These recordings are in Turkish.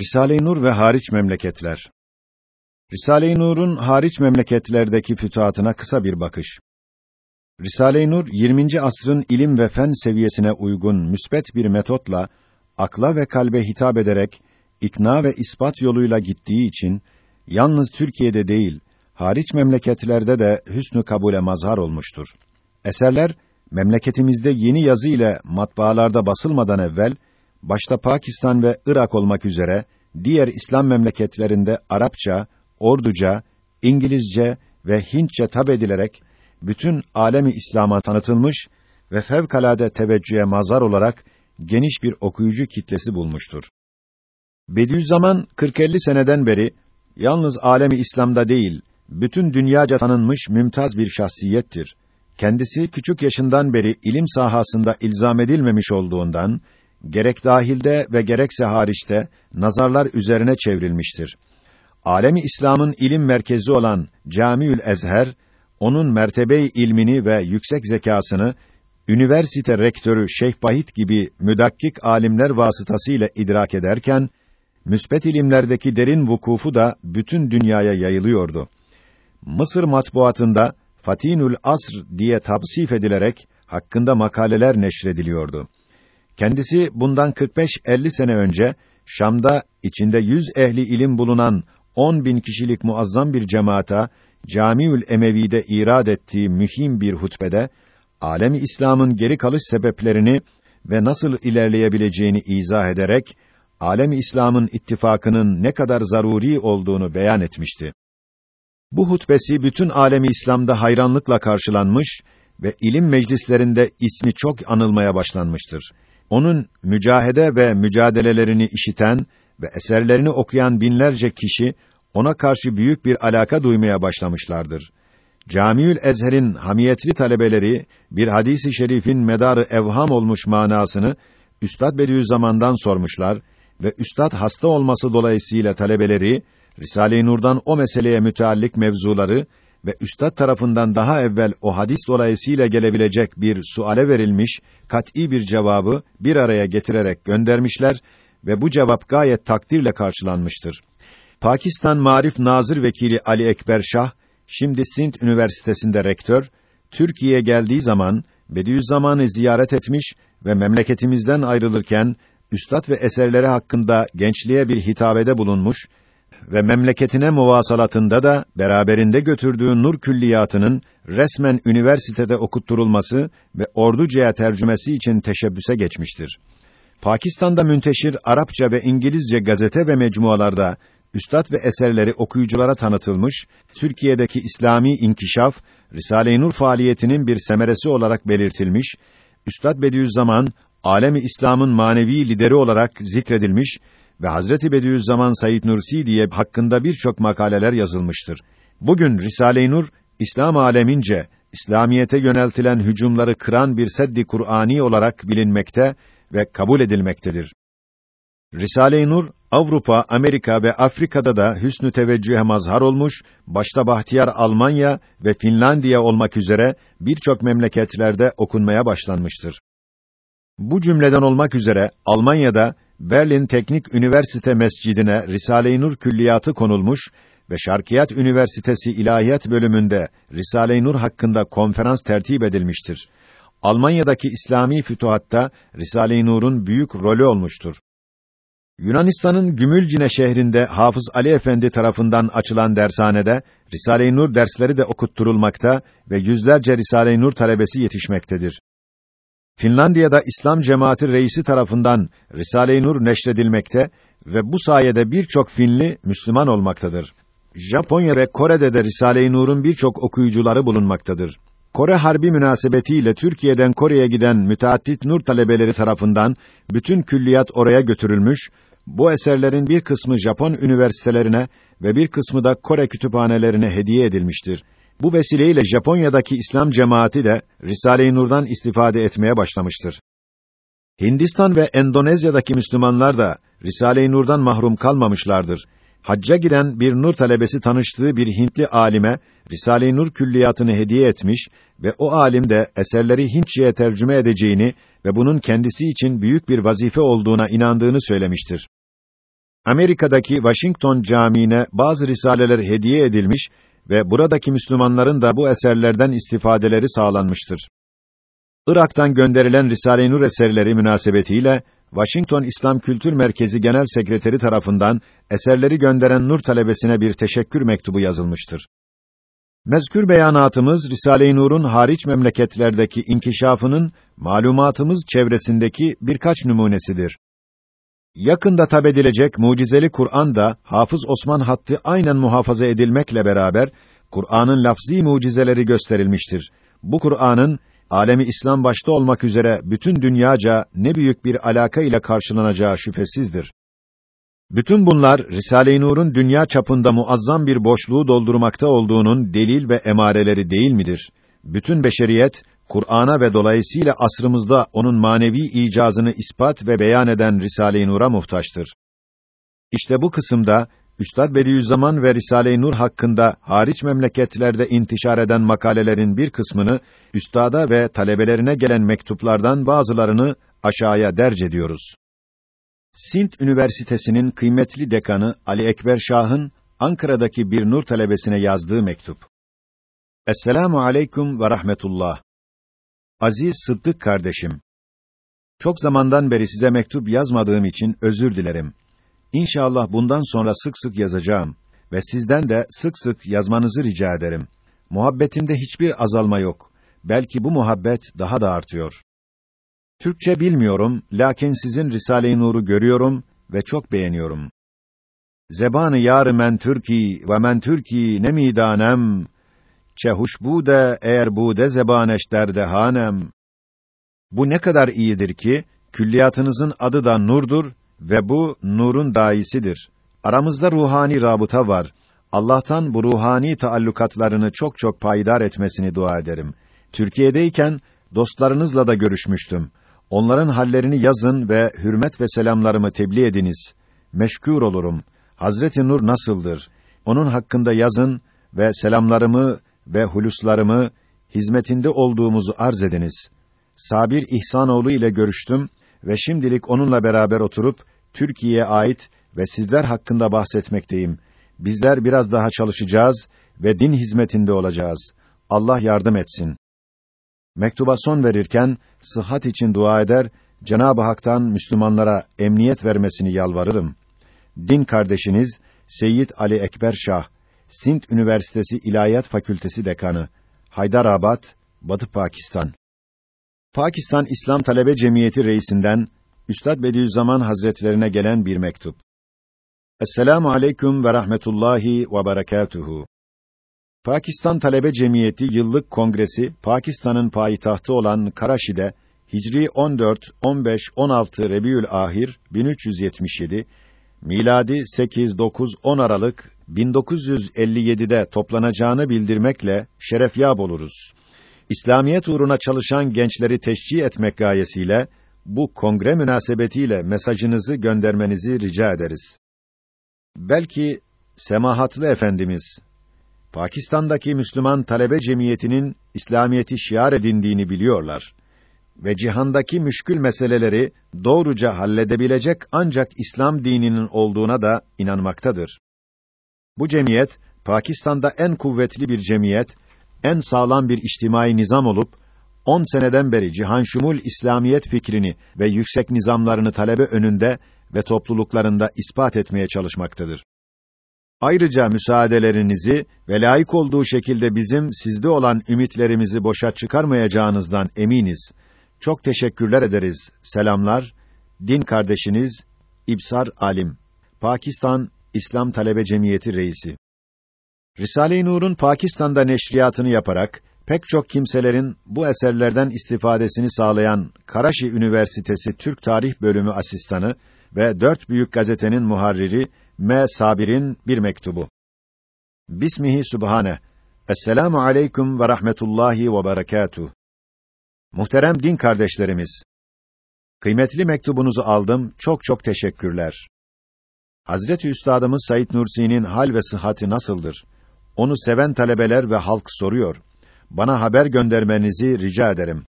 Risale-i Nur ve hariç memleketler. Risale-i Nur'un hariç memleketlerdeki fütuhatına kısa bir bakış. Risale-i Nur 20. asrın ilim ve fen seviyesine uygun müsbet bir metotla akla ve kalbe hitap ederek ikna ve ispat yoluyla gittiği için yalnız Türkiye'de değil, hariç memleketlerde de hüsnü kabule mazhar olmuştur. Eserler memleketimizde yeni yazı ile matbaalarda basılmadan evvel başta Pakistan ve Irak olmak üzere diğer İslam memleketlerinde Arapça, Orduca, İngilizce ve Hintçe tab edilerek bütün alemi İslam'a tanıtılmış ve fevkalade teveccühe mazhar olarak geniş bir okuyucu kitlesi bulmuştur. Bediüzzaman 40-50 seneden beri yalnız alemi İslam'da değil, bütün dünyaca tanınmış mümtaz bir şahsiyettir. Kendisi küçük yaşından beri ilim sahasında ilzam edilmemiş olduğundan gerek dahilde ve gerekse hariçte nazarlar üzerine çevrilmiştir. Alemi İslam'ın ilim merkezi olan Camiül Ezher onun mertebe ilmini ve yüksek zekasını üniversite rektörü Şeyh Bahit gibi müdakkik alimler vasıtasıyla idrak ederken müspet ilimlerdeki derin vukufu da bütün dünyaya yayılıyordu. Mısır matbuatında Fatinül Asr diye tavsif edilerek hakkında makaleler neşrediliyordu. Kendisi bundan 45-50 sene önce Şam'da içinde yüz ehli ilim bulunan 10 bin kişilik muazzam bir cemaata Camiül Emevi'de irad ettiği mühim bir hutbede alemi İslam'ın geri kalış sebeplerini ve nasıl ilerleyebileceğini izah ederek alemi İslam'ın ittifakının ne kadar zaruri olduğunu beyan etmişti. Bu hutbesi bütün alemi İslam'da hayranlıkla karşılanmış ve ilim meclislerinde ismi çok anılmaya başlanmıştır. Onun mücahede ve mücadelelerini işiten ve eserlerini okuyan binlerce kişi ona karşı büyük bir alaka duymaya başlamışlardır. Camiül Ezher'in hamiyetli talebeleri bir hadisi şerifin medarı evham olmuş manasını Üstad Bediüzzaman'dan sormuşlar ve üstad hasta olması dolayısıyla talebeleri Risale-i Nur'dan o meseleye müteallik mevzuları ve üstad tarafından daha evvel o hadis dolayısıyla gelebilecek bir suale verilmiş kat'î bir cevabı bir araya getirerek göndermişler ve bu cevap gayet takdirle karşılanmıştır. Pakistan Marif Nazır Vekili Ali Ekber Şah şimdi Sint Üniversitesi'nde rektör Türkiye'ye geldiği zaman Bediüzzaman'ı ziyaret etmiş ve memleketimizden ayrılırken üstad ve eserleri hakkında gençliğe bir hitabede bulunmuş ve memleketine muvasalatında da beraberinde götürdüğü nur külliyatının resmen üniversitede okutturulması ve Orduca'ya tercümesi için teşebbüse geçmiştir. Pakistan'da münteşir Arapça ve İngilizce gazete ve mecmualarda üstad ve eserleri okuyuculara tanıtılmış, Türkiye'deki İslami inkişaf, Risale-i Nur faaliyetinin bir semeresi olarak belirtilmiş, Üstad Bediüzzaman, alemi İslam'ın manevi lideri olarak zikredilmiş ve Hazreti Bediüzzaman Said Nursi diye hakkında birçok makaleler yazılmıştır. Bugün Risale-i Nur İslam alemince İslamiyete yöneltilen hücumları kıran bir seddi Kur'ani olarak bilinmekte ve kabul edilmektedir. Risale-i Nur Avrupa, Amerika ve Afrika'da da hüsnü teveccühe mazhar olmuş, başta bahtiyar Almanya ve Finlandiya olmak üzere birçok memleketlerde okunmaya başlanmıştır. Bu cümleden olmak üzere Almanya'da Berlin Teknik Üniversite Mescidine Risale-i Nur külliyatı konulmuş ve Şarkiyat Üniversitesi İlahiyat bölümünde Risale-i Nur hakkında konferans tertip edilmiştir. Almanya'daki İslami fütuhatta Risale-i Nur'un büyük rolü olmuştur. Yunanistan'ın Gümülcine şehrinde Hafız Ali Efendi tarafından açılan dershanede Risale-i Nur dersleri de okutturulmakta ve yüzlerce Risale-i Nur talebesi yetişmektedir. Finlandiya'da İslam Cemaati reisi tarafından Risale-i Nur neşredilmekte ve bu sayede birçok Finli Müslüman olmaktadır. Japonya ve Kore'de de Risale-i Nur'un birçok okuyucuları bulunmaktadır. Kore Harbi münasebetiyle Türkiye'den Kore'ye giden müteaddit nur talebeleri tarafından bütün külliyat oraya götürülmüş, bu eserlerin bir kısmı Japon üniversitelerine ve bir kısmı da Kore kütüphanelerine hediye edilmiştir. Bu vesileyle Japonya'daki İslam cemaati de Risale-i Nur'dan istifade etmeye başlamıştır. Hindistan ve Endonezya'daki Müslümanlar da Risale-i Nur'dan mahrum kalmamışlardır. Hacca giden bir nur talebesi tanıştığı bir Hintli alime Risale-i Nur külliyatını hediye etmiş ve o alim de eserleri Hintçe'ye tercüme edeceğini ve bunun kendisi için büyük bir vazife olduğuna inandığını söylemiştir. Amerika'daki Washington Camii'ne bazı risaleler hediye edilmiş ve buradaki Müslümanların da bu eserlerden istifadeleri sağlanmıştır. Irak'tan gönderilen Risale-i Nur eserleri münasebetiyle Washington İslam Kültür Merkezi Genel Sekreteri tarafından eserleri gönderen Nur talebesine bir teşekkür mektubu yazılmıştır. Mezkür beyanatımız Risale-i Nur'un hariç memleketlerdeki inkişafının malumatımız çevresindeki birkaç numunesidir. Yakında tabedilecek mucizeli Kur'an da Hafız Osman hattı aynen muhafaza edilmekle beraber Kur'an'ın lafzî mucizeleri gösterilmiştir. Bu Kur'an'ın alemi İslam başta olmak üzere bütün dünyaca ne büyük bir alaka ile karşılanacağı şüphesizdir. Bütün bunlar Risale-i Nur'un dünya çapında muazzam bir boşluğu doldurmakta olduğunun delil ve emareleri değil midir? Bütün beşeriyet Kur'an'a ve dolayısıyla asrımızda onun manevi icazını ispat ve beyan eden Risale-i Nur'a muhtaçtır. İşte bu kısımda Üstad Bediüzzaman ve Risale-i Nur hakkında hariç memleketlerde intişar eden makalelerin bir kısmını üstada ve talebelerine gelen mektuplardan bazılarını aşağıya derc ediyoruz. Sint Üniversitesi'nin kıymetli dekanı Ali Ekber Şah'ın Ankara'daki bir nur talebesine yazdığı mektup. Esselamu aleyküm ve rahmetullah. Aziz Sıddık kardeşim. Çok zamandan beri size mektup yazmadığım için özür dilerim. İnşallah bundan sonra sık sık yazacağım ve sizden de sık sık yazmanızı rica ederim. Muhabbetimde hiçbir azalma yok. Belki bu muhabbet daha da artıyor. Türkçe bilmiyorum, lakin sizin Risale-i Nur'u görüyorum ve çok beğeniyorum. Zebanı yar men Türki ve men Türki ne midanem çehuş bude eğer bude zebaneş derde hanem. Bu ne kadar iyidir ki külliyatınızın adı da nurdur ve bu nurun daisidir. Aramızda ruhani rabıta var. Allah'tan bu ruhani taallukatlarını çok çok payidar etmesini dua ederim. Türkiye'deyken dostlarınızla da görüşmüştüm. Onların hallerini yazın ve hürmet ve selamlarımı tebliğ ediniz. Meşgul olurum. Hazreti Nur nasıldır? Onun hakkında yazın ve selamlarımı ve huluslarımı hizmetinde olduğumuzu arz ediniz. Sabir İhsanoğlu ile görüştüm ve şimdilik onunla beraber oturup Türkiye'ye ait ve sizler hakkında bahsetmekteyim. Bizler biraz daha çalışacağız ve din hizmetinde olacağız. Allah yardım etsin. Mektuba son verirken sıhhat için dua eder, Cenab-ı Hak'tan Müslümanlara emniyet vermesini yalvarırım. Din kardeşiniz Seyyid Ali Ekber Şah, Sint Üniversitesi İlahiyat Fakültesi Dekanı, Haydarabad, Batı Pakistan. Pakistan İslam Talebe Cemiyeti reisinden Üstad Bediüzzaman Hazretlerine gelen bir mektup. Esselamu aleyküm ve rahmetullahi ve berekatuhu. Pakistan Talebe Cemiyeti yıllık kongresi Pakistan'ın payitahtı olan Karaşi'de Hicri 14, 15, 16 Rebiül Ahir 1377, miladi 8, 9, 10 Aralık 1957'de toplanacağını bildirmekle şerefyab oluruz. İslamiyet uğruna çalışan gençleri teşcih etmek gayesiyle bu kongre münasebetiyle mesajınızı göndermenizi rica ederiz. Belki semahatlı efendimiz Pakistan'daki Müslüman talebe cemiyetinin İslamiyeti şiar edindiğini biliyorlar ve cihandaki müşkül meseleleri doğruca halledebilecek ancak İslam dininin olduğuna da inanmaktadır. Bu cemiyet Pakistan'da en kuvvetli bir cemiyet, en sağlam bir içtimai nizam olup 10 seneden beri cihan şumul İslamiyet fikrini ve yüksek nizamlarını talebe önünde ve topluluklarında ispat etmeye çalışmaktadır. Ayrıca müsaadelerinizi ve layık olduğu şekilde bizim sizde olan ümitlerimizi boşa çıkarmayacağınızdan eminiz. Çok teşekkürler ederiz. Selamlar. Din kardeşiniz İbsar Alim. Pakistan İslam Talebe Cemiyeti Reisi. Risale-i Nur'un Pakistan'da neşriyatını yaparak pek çok kimselerin bu eserlerden istifadesini sağlayan Karaşi Üniversitesi Türk Tarih Bölümü asistanı ve dört büyük gazetenin muharriri M. Sabir'in bir mektubu. Bismihi Sübhane. Esselamu aleyküm ve rahmetullahi ve berekatuh. Muhterem din kardeşlerimiz, kıymetli mektubunuzu aldım, çok çok teşekkürler. Hazreti Üstadımız Said Nursi'nin hal ve sıhhati nasıldır? Onu seven talebeler ve halk soruyor. Bana haber göndermenizi rica ederim.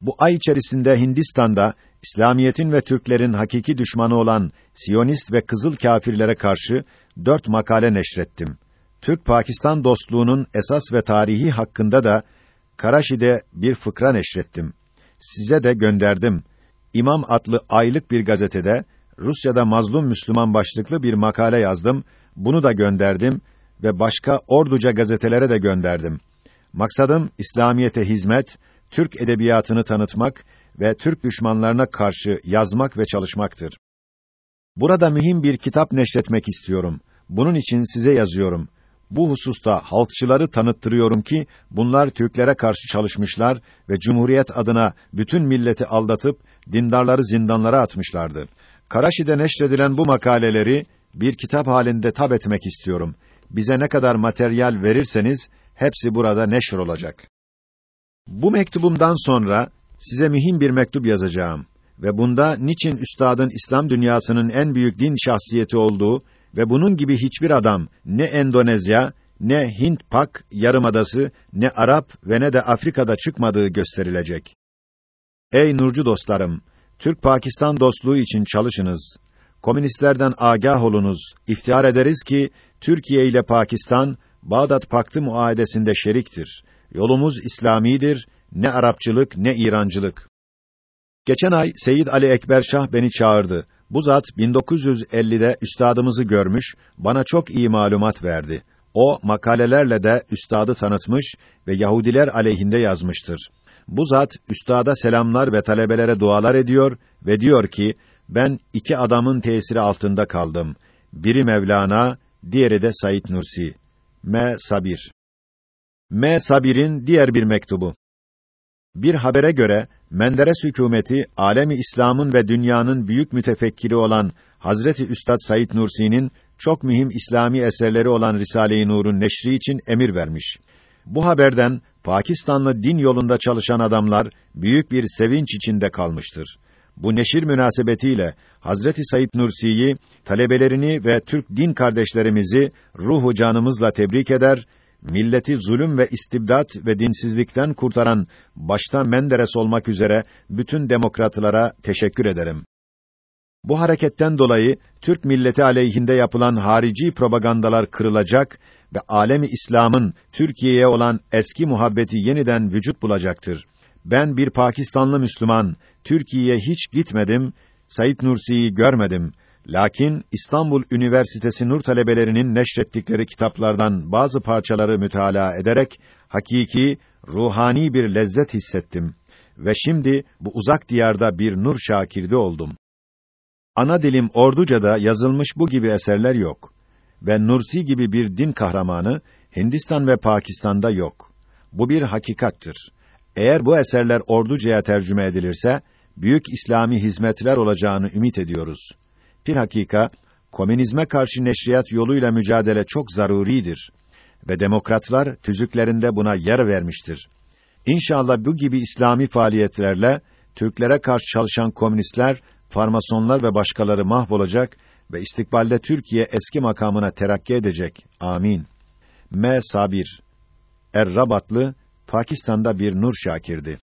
Bu ay içerisinde Hindistan'da İslamiyetin ve Türklerin hakiki düşmanı olan Siyonist ve Kızıl kâfirlere karşı dört makale neşrettim. Türk-Pakistan dostluğunun esas ve tarihi hakkında da Karaşi'de bir fıkra neşrettim. Size de gönderdim. İmam adlı aylık bir gazetede Rusya'da mazlum Müslüman başlıklı bir makale yazdım. Bunu da gönderdim ve başka orduca gazetelere de gönderdim. Maksadım İslamiyete hizmet, Türk edebiyatını tanıtmak ve Türk düşmanlarına karşı yazmak ve çalışmaktır. Burada mühim bir kitap neşretmek istiyorum. Bunun için size yazıyorum. Bu hususta halkçıları tanıttırıyorum ki bunlar Türklere karşı çalışmışlar ve Cumhuriyet adına bütün milleti aldatıp dindarları zindanlara atmışlardı. Karaşi'de neşredilen bu makaleleri bir kitap halinde tab etmek istiyorum. Bize ne kadar materyal verirseniz hepsi burada neşr olacak. Bu mektubumdan sonra size mühim bir mektup yazacağım ve bunda niçin üstadın İslam dünyasının en büyük din şahsiyeti olduğu ve bunun gibi hiçbir adam ne Endonezya, ne Hint Pak yarımadası, ne Arap ve ne de Afrika'da çıkmadığı gösterilecek. Ey nurcu dostlarım, Türk-Pakistan dostluğu için çalışınız. Komünistlerden agah olunuz. İftihar ederiz ki Türkiye ile Pakistan Bağdat Paktı muahedesinde şeriktir. Yolumuz İslamidir, ne Arapçılık ne İrancılık. Geçen ay Seyyid Ali Ekber Şah beni çağırdı. Bu zat 1950'de üstadımızı görmüş, bana çok iyi malumat verdi. O makalelerle de üstadı tanıtmış ve Yahudiler aleyhinde yazmıştır. Bu zat üstada selamlar ve talebelere dualar ediyor ve diyor ki ben iki adamın tesiri altında kaldım. Biri Mevlana, diğeri de Said Nursi. M. Sabir. M. Sabir'in diğer bir mektubu. Bir habere göre Menderes hükümeti alemi İslam'ın ve dünyanın büyük mütefekkiri olan Hazreti Üstad Said Nursi'nin çok mühim İslami eserleri olan Risale-i Nur'un neşri için emir vermiş. Bu haberden Pakistanlı din yolunda çalışan adamlar büyük bir sevinç içinde kalmıştır. Bu neşir münasebetiyle Hazreti Said Nursi'yi, talebelerini ve Türk din kardeşlerimizi ruhu canımızla tebrik eder milleti zulüm ve istibdat ve dinsizlikten kurtaran başta Menderes olmak üzere bütün demokratlara teşekkür ederim. Bu hareketten dolayı Türk milleti aleyhinde yapılan harici propagandalar kırılacak ve alemi İslam'ın Türkiye'ye olan eski muhabbeti yeniden vücut bulacaktır. Ben bir Pakistanlı Müslüman, Türkiye'ye hiç gitmedim, Said Nursi'yi görmedim Lakin İstanbul Üniversitesi Nur talebelerinin neşrettikleri kitaplardan bazı parçaları mütalaa ederek hakiki, ruhani bir lezzet hissettim ve şimdi bu uzak diyarda bir nur şakirdi oldum. Ana dilim Orduca'da yazılmış bu gibi eserler yok ve Nursi gibi bir din kahramanı Hindistan ve Pakistan'da yok. Bu bir hakikattir. Eğer bu eserler Orduca'ya tercüme edilirse büyük İslami hizmetler olacağını ümit ediyoruz. Bir hakika, komünizme karşı neşriyat yoluyla mücadele çok zaruridir ve demokratlar tüzüklerinde buna yer vermiştir. İnşallah bu gibi İslami faaliyetlerle Türklere karşı çalışan komünistler, farmasonlar ve başkaları mahvolacak ve istikbalde Türkiye eski makamına terakki edecek. Amin. M. Sabir Er Pakistan'da bir nur şakirdi.